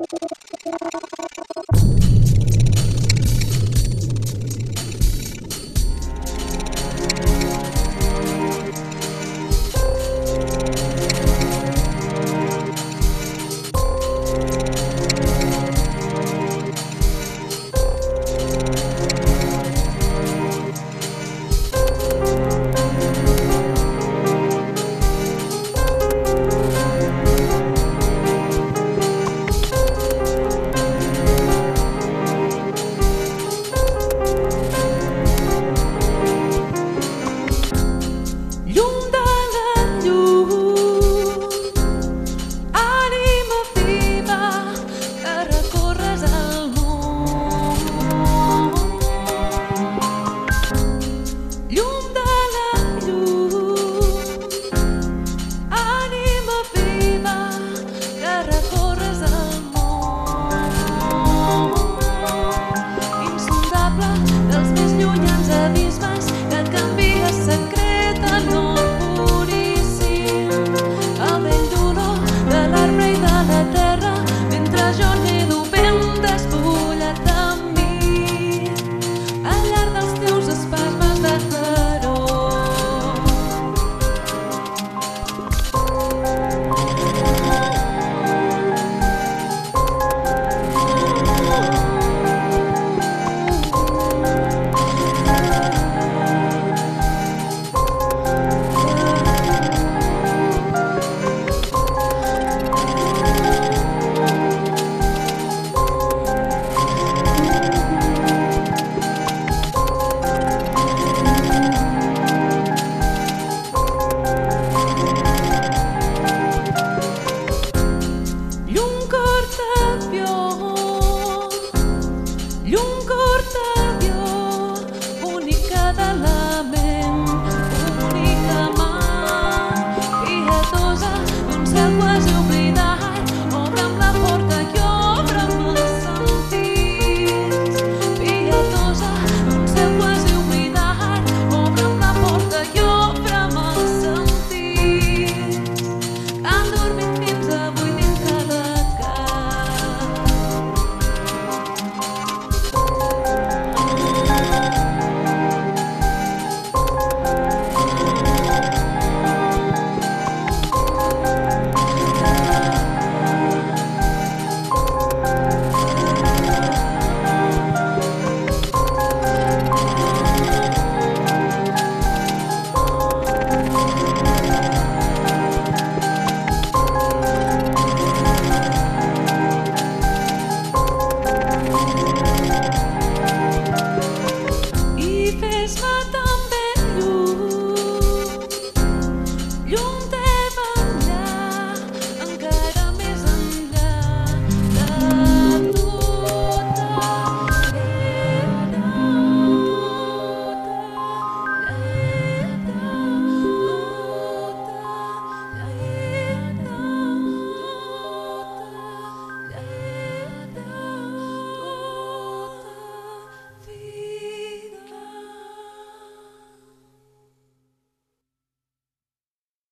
ああ。¡Yo!